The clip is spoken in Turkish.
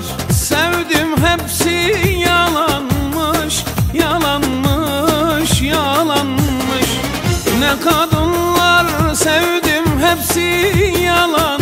kadar sevdim hepsi yalanmış Yalanmış, yalanmış. Ne kadınlar sevdim hepsi yalan.